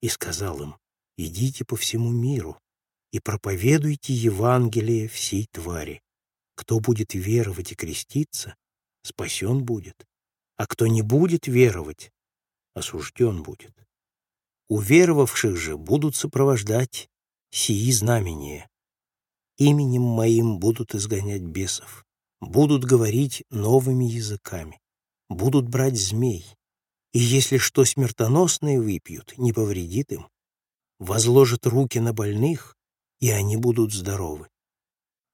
и сказал им, «Идите по всему миру и проповедуйте Евангелие всей твари. Кто будет веровать и креститься, спасен будет, а кто не будет веровать, осужден будет. Уверовавших же будут сопровождать сии знамения. Именем моим будут изгонять бесов, будут говорить новыми языками, будут брать змей, и если что смертоносное выпьют, не повредит им, возложат руки на больных, и они будут здоровы.